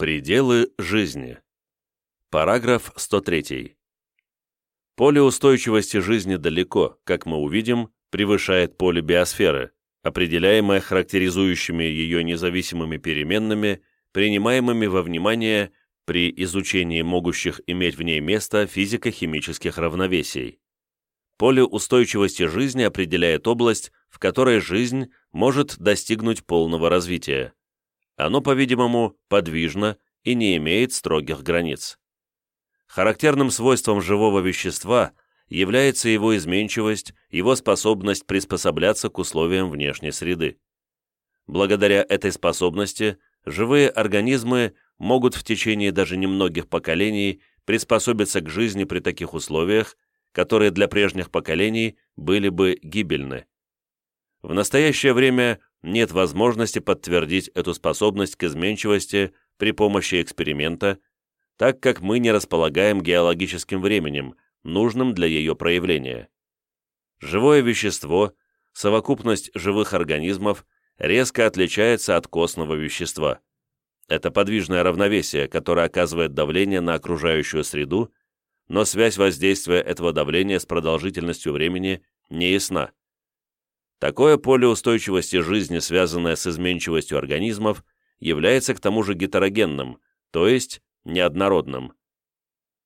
Пределы жизни. Параграф 103. Поле устойчивости жизни далеко, как мы увидим, превышает поле биосферы, определяемое характеризующими ее независимыми переменными, принимаемыми во внимание при изучении могущих иметь в ней место физико-химических равновесий. Поле устойчивости жизни определяет область, в которой жизнь может достигнуть полного развития. Оно, по-видимому, подвижно и не имеет строгих границ. Характерным свойством живого вещества является его изменчивость, его способность приспосабляться к условиям внешней среды. Благодаря этой способности живые организмы могут в течение даже немногих поколений приспособиться к жизни при таких условиях, которые для прежних поколений были бы гибельны. В настоящее время нет возможности подтвердить эту способность к изменчивости при помощи эксперимента, так как мы не располагаем геологическим временем, нужным для ее проявления. Живое вещество, совокупность живых организмов, резко отличается от костного вещества. Это подвижное равновесие, которое оказывает давление на окружающую среду, но связь воздействия этого давления с продолжительностью времени не ясна. Такое поле устойчивости жизни, связанное с изменчивостью организмов, является к тому же гетерогенным, то есть неоднородным.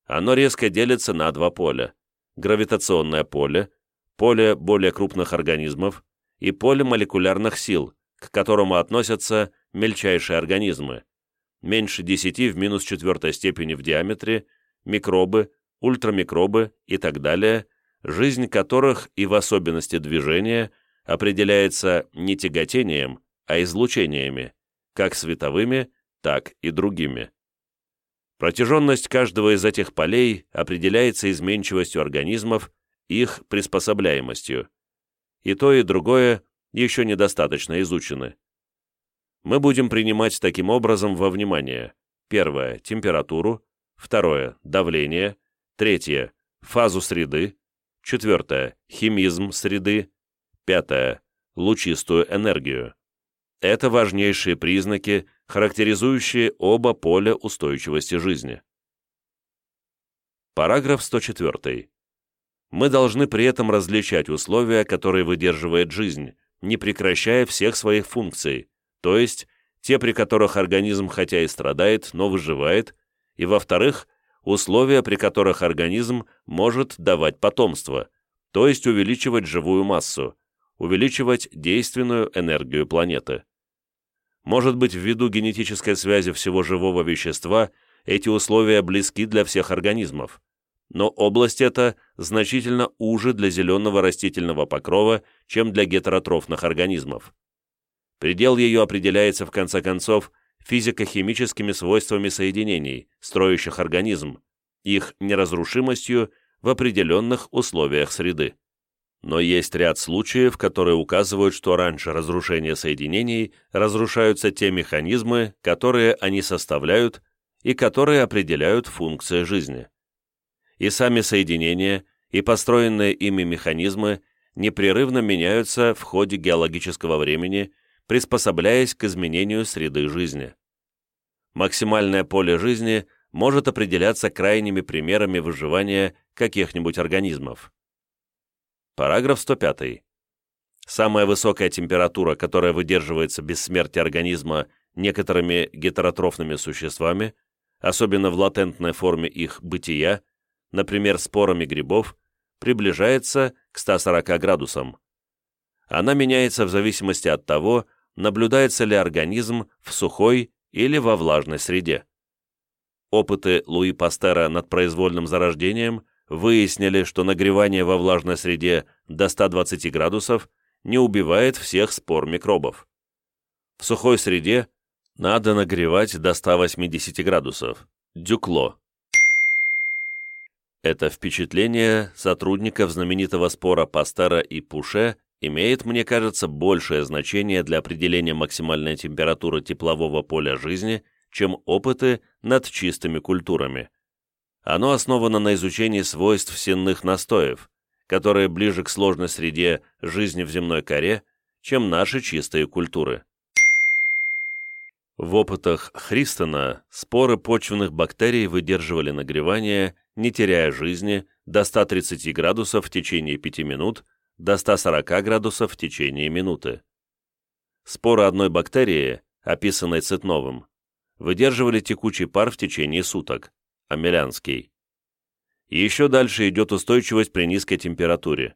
Оно резко делится на два поля – гравитационное поле, поле более крупных организмов и поле молекулярных сил, к которому относятся мельчайшие организмы, меньше 10 в минус четвертой степени в диаметре, микробы, ультрамикробы и так далее, жизнь которых и в особенности движения – определяется не тяготением, а излучениями, как световыми, так и другими. Протяженность каждого из этих полей определяется изменчивостью организмов, их приспособляемостью. И то, и другое еще недостаточно изучены. Мы будем принимать таким образом во внимание первое – температуру, второе – давление, третье – фазу среды, четвертое – химизм среды, Пятое. Лучистую энергию. Это важнейшие признаки, характеризующие оба поля устойчивости жизни. Параграф 104. Мы должны при этом различать условия, которые выдерживает жизнь, не прекращая всех своих функций, то есть те, при которых организм хотя и страдает, но выживает, и, во-вторых, условия, при которых организм может давать потомство, то есть увеличивать живую массу, увеличивать действенную энергию планеты. Может быть, ввиду генетической связи всего живого вещества эти условия близки для всех организмов, но область эта значительно уже для зеленого растительного покрова, чем для гетеротрофных организмов. Предел ее определяется, в конце концов, физико-химическими свойствами соединений, строящих организм, их неразрушимостью в определенных условиях среды. Но есть ряд случаев, которые указывают, что раньше разрушения соединений разрушаются те механизмы, которые они составляют и которые определяют функции жизни. И сами соединения, и построенные ими механизмы непрерывно меняются в ходе геологического времени, приспособляясь к изменению среды жизни. Максимальное поле жизни может определяться крайними примерами выживания каких-нибудь организмов. Параграф 105. Самая высокая температура, которая выдерживается без смерти организма некоторыми гетеротрофными существами, особенно в латентной форме их бытия, например, спорами грибов, приближается к 140 градусам. Она меняется в зависимости от того, наблюдается ли организм в сухой или во влажной среде. Опыты Луи Пастера над произвольным зарождением выяснили, что нагревание во влажной среде до 120 градусов не убивает всех спор микробов. В сухой среде надо нагревать до 180 градусов. Дюкло. Это впечатление сотрудников знаменитого спора Пастера и Пуше имеет, мне кажется, большее значение для определения максимальной температуры теплового поля жизни, чем опыты над чистыми культурами. Оно основано на изучении свойств сенных настоев, которые ближе к сложной среде жизни в земной коре, чем наши чистые культуры. В опытах Христона споры почвенных бактерий выдерживали нагревание, не теряя жизни, до 130 градусов в течение 5 минут, до 140 градусов в течение минуты. Споры одной бактерии, описанной Цитновым, выдерживали текучий пар в течение суток, амелянский. Еще дальше идет устойчивость при низкой температуре.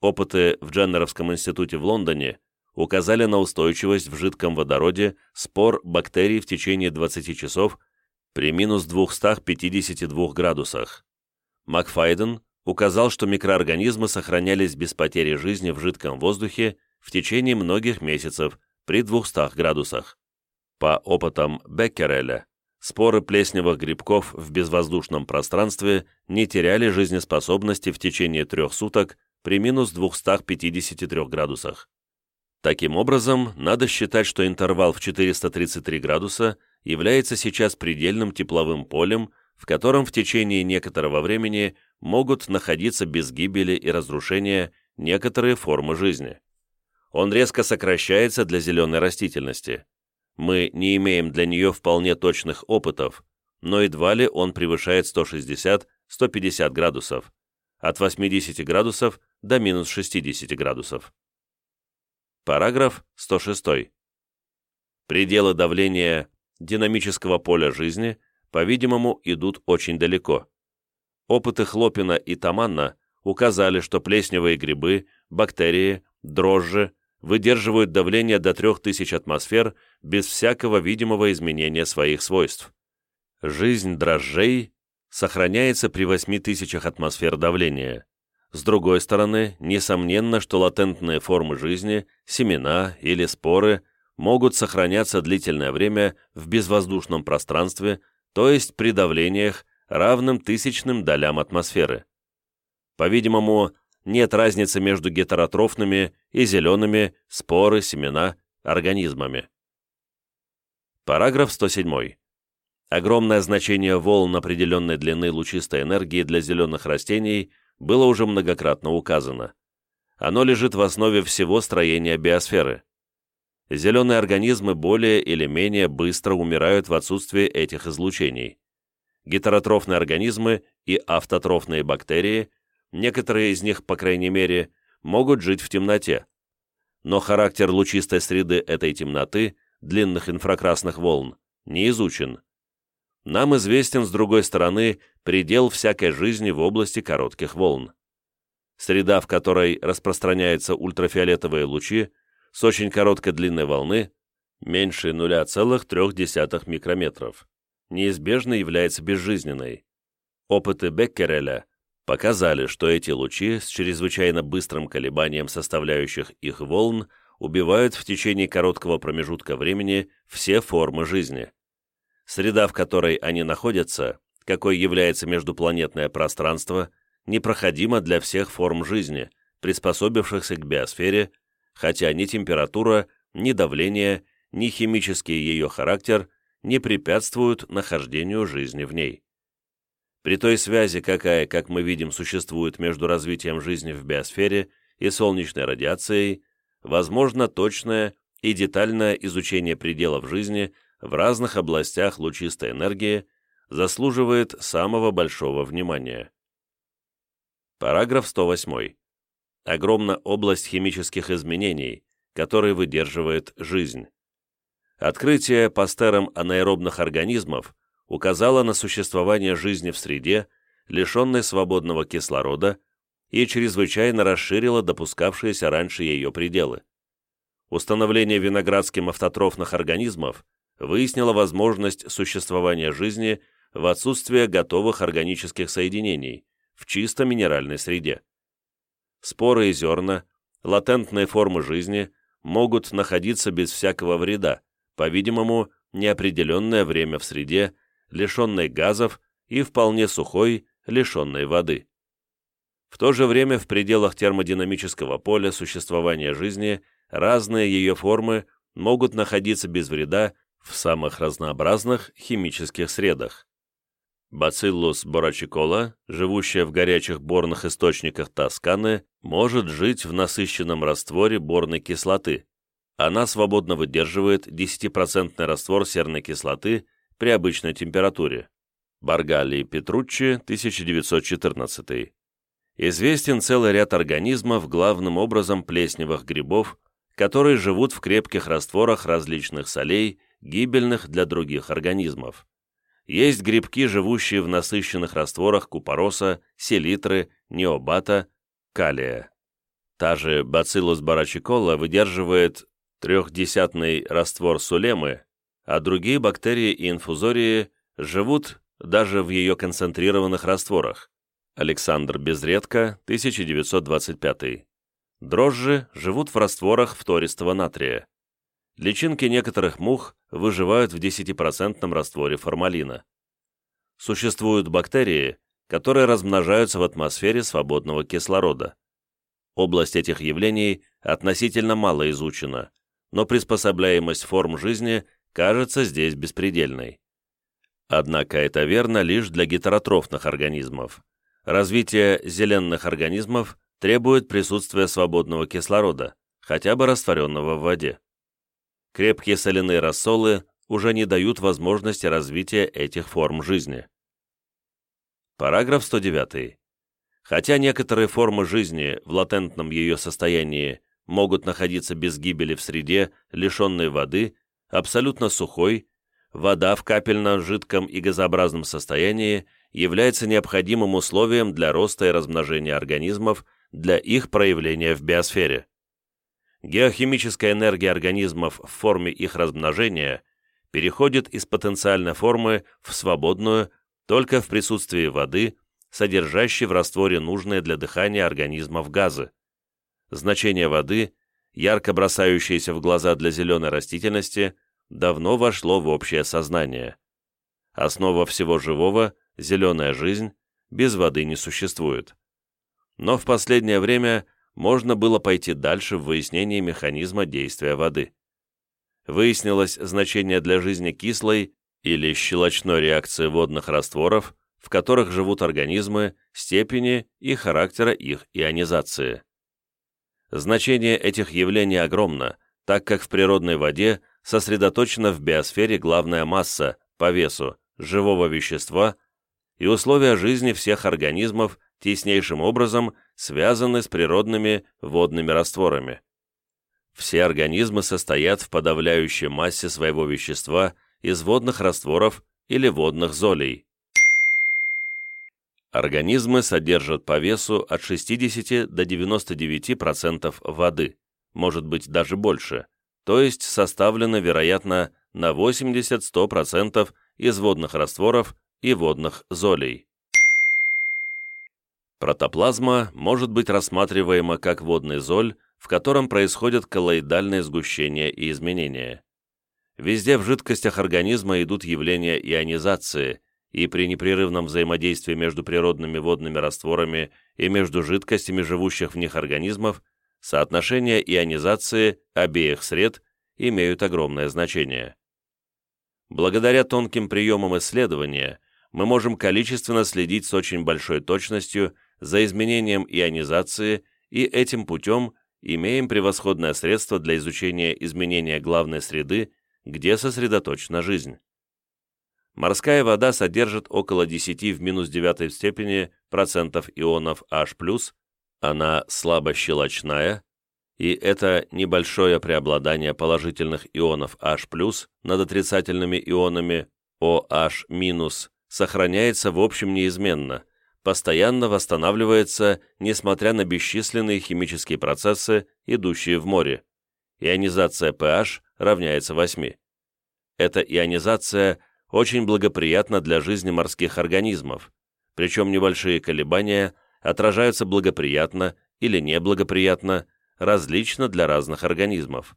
Опыты в Дженнеровском институте в Лондоне указали на устойчивость в жидком водороде спор бактерий в течение 20 часов при минус 252 градусах. Макфайден указал, что микроорганизмы сохранялись без потери жизни в жидком воздухе в течение многих месяцев при 200 градусах. По опытам Беккереля, споры плесневых грибков в безвоздушном пространстве не теряли жизнеспособности в течение трех суток при минус 253 градусах. Таким образом, надо считать, что интервал в 433 градуса является сейчас предельным тепловым полем, в котором в течение некоторого времени могут находиться без гибели и разрушения некоторые формы жизни. Он резко сокращается для зеленой растительности. Мы не имеем для нее вполне точных опытов, но едва ли он превышает 160-150 градусов, от 80 градусов до минус 60 градусов. Параграф 106. Пределы давления динамического поля жизни, по-видимому, идут очень далеко. Опыты Хлопина и Таманна указали, что плесневые грибы, бактерии, дрожжи выдерживают давление до 3000 атмосфер без всякого видимого изменения своих свойств. Жизнь дрожжей сохраняется при 8000 атмосфер давления. С другой стороны, несомненно, что латентные формы жизни, семена или споры могут сохраняться длительное время в безвоздушном пространстве, то есть при давлениях, равным тысячным долям атмосферы. По-видимому, нет разницы между гетеротрофными и зелеными споры, семена, организмами. Параграф 107. Огромное значение волн определенной длины лучистой энергии для зеленых растений – было уже многократно указано. Оно лежит в основе всего строения биосферы. Зеленые организмы более или менее быстро умирают в отсутствии этих излучений. Гетеротрофные организмы и автотрофные бактерии, некоторые из них, по крайней мере, могут жить в темноте. Но характер лучистой среды этой темноты, длинных инфракрасных волн, не изучен нам известен, с другой стороны, предел всякой жизни в области коротких волн. Среда, в которой распространяются ультрафиолетовые лучи, с очень короткой длиной волны, меньше 0,3 микрометров, неизбежно является безжизненной. Опыты Беккереля показали, что эти лучи с чрезвычайно быстрым колебанием составляющих их волн убивают в течение короткого промежутка времени все формы жизни. Среда, в которой они находятся, какой является междупланетное пространство, непроходима для всех форм жизни, приспособившихся к биосфере, хотя ни температура, ни давление, ни химический ее характер не препятствуют нахождению жизни в ней. При той связи, какая, как мы видим, существует между развитием жизни в биосфере и солнечной радиацией, возможно точное и детальное изучение пределов жизни – в разных областях лучистой энергии заслуживает самого большого внимания. Параграф 108. Огромна область химических изменений, которые выдерживает жизнь. Открытие Пастером анаэробных организмов указало на существование жизни в среде, лишенной свободного кислорода, и чрезвычайно расширило допускавшиеся раньше ее пределы. Установление виноградским автотрофных организмов выяснила возможность существования жизни в отсутствие готовых органических соединений в чисто минеральной среде. Споры и зерна, латентные формы жизни могут находиться без всякого вреда, по-видимому, неопределенное время в среде, лишенной газов и вполне сухой, лишенной воды. В то же время в пределах термодинамического поля существования жизни разные ее формы могут находиться без вреда в самых разнообразных химических средах. Бациллус борачикола, живущая в горячих борных источниках Тосканы, может жить в насыщенном растворе борной кислоты, Она свободно выдерживает 10% раствор серной кислоты при обычной температуре. Баргали Петруччи, 1914. Известен целый ряд организмов, главным образом плесневых грибов, которые живут в крепких растворах различных солей, гибельных для других организмов. Есть грибки, живущие в насыщенных растворах купороса, селитры, необата, калия. Та же бациллус барачикола выдерживает трехдесятный раствор сулемы, а другие бактерии и инфузории живут даже в ее концентрированных растворах. Александр Безредко, 1925. Дрожжи живут в растворах фтористого натрия. Личинки некоторых мух выживают в 10% растворе формалина. Существуют бактерии, которые размножаются в атмосфере свободного кислорода. Область этих явлений относительно мало изучена, но приспособляемость форм жизни кажется здесь беспредельной. Однако это верно лишь для гетеротрофных организмов. Развитие зеленых организмов требует присутствия свободного кислорода, хотя бы растворенного в воде. Крепкие соляные рассолы уже не дают возможности развития этих форм жизни. Параграф 109. Хотя некоторые формы жизни в латентном ее состоянии могут находиться без гибели в среде, лишенной воды, абсолютно сухой, вода в капельно-жидком и газообразном состоянии является необходимым условием для роста и размножения организмов, для их проявления в биосфере. Геохимическая энергия организмов в форме их размножения переходит из потенциальной формы в свободную только в присутствии воды, содержащей в растворе нужные для дыхания организмов газы. Значение воды, ярко бросающееся в глаза для зеленой растительности, давно вошло в общее сознание. Основа всего живого, зеленая жизнь, без воды не существует. Но в последнее время можно было пойти дальше в выяснении механизма действия воды. Выяснилось значение для жизни кислой или щелочной реакции водных растворов, в которых живут организмы, степени и характера их ионизации. Значение этих явлений огромно, так как в природной воде сосредоточена в биосфере главная масса, по весу, живого вещества и условия жизни всех организмов теснейшим образом связаны с природными водными растворами. Все организмы состоят в подавляющей массе своего вещества из водных растворов или водных золей. Организмы содержат по весу от 60 до 99% воды, может быть даже больше, то есть составлены, вероятно, на 80-100% из водных растворов и водных золей. Протоплазма может быть рассматриваема как водный золь, в котором происходят коллоидальные сгущения и изменения. Везде в жидкостях организма идут явления ионизации, и при непрерывном взаимодействии между природными водными растворами и между жидкостями живущих в них организмов соотношения ионизации обеих сред имеют огромное значение. Благодаря тонким приемам исследования мы можем количественно следить с очень большой точностью за изменением ионизации и этим путем имеем превосходное средство для изучения изменения главной среды, где сосредоточена жизнь. Морская вода содержит около 10 в минус 9 степени процентов ионов H+, она слабо щелочная, и это небольшое преобладание положительных ионов H+, над отрицательными ионами OH- сохраняется в общем неизменно – постоянно восстанавливается, несмотря на бесчисленные химические процессы, идущие в море. Ионизация pH равняется 8. Эта ионизация очень благоприятна для жизни морских организмов, причем небольшие колебания отражаются благоприятно или неблагоприятно, различно для разных организмов.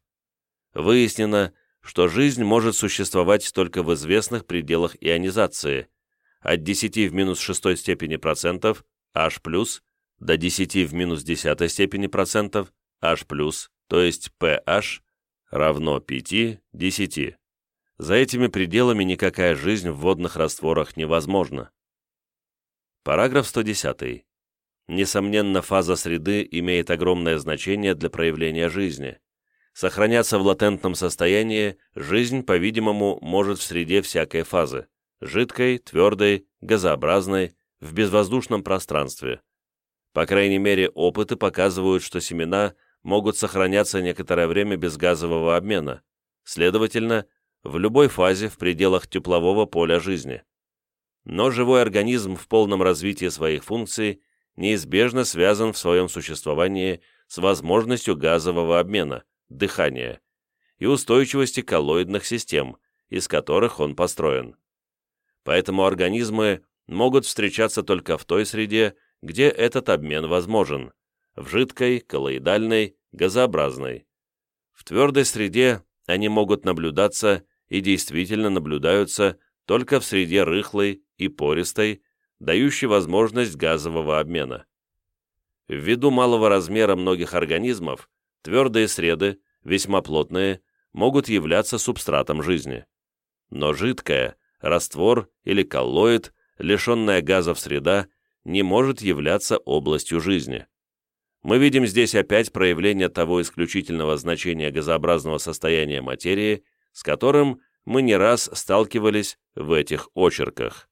Выяснено, что жизнь может существовать только в известных пределах ионизации – от 10 в минус 6 степени процентов H+, до 10 в минус 10 степени процентов H+, то есть pH равно 5, 10. За этими пределами никакая жизнь в водных растворах невозможна. Параграф 110. Несомненно, фаза среды имеет огромное значение для проявления жизни. Сохраняться в латентном состоянии жизнь, по-видимому, может в среде всякой фазы – жидкой, твердой, газообразной, в безвоздушном пространстве. По крайней мере, опыты показывают, что семена могут сохраняться некоторое время без газового обмена, следовательно, в любой фазе в пределах теплового поля жизни. Но живой организм в полном развитии своих функций неизбежно связан в своем существовании с возможностью газового обмена, дыхания и устойчивости коллоидных систем, из которых он построен. Поэтому организмы могут встречаться только в той среде, где этот обмен возможен, в жидкой, коллоидальной, газообразной. В твердой среде они могут наблюдаться и действительно наблюдаются только в среде рыхлой и пористой, дающей возможность газового обмена. Ввиду малого размера многих организмов, твердые среды, весьма плотные, могут являться субстратом жизни. Но жидкая, раствор или коллоид, лишенная газов среда, не может являться областью жизни. Мы видим здесь опять проявление того исключительного значения газообразного состояния материи, с которым мы не раз сталкивались в этих очерках.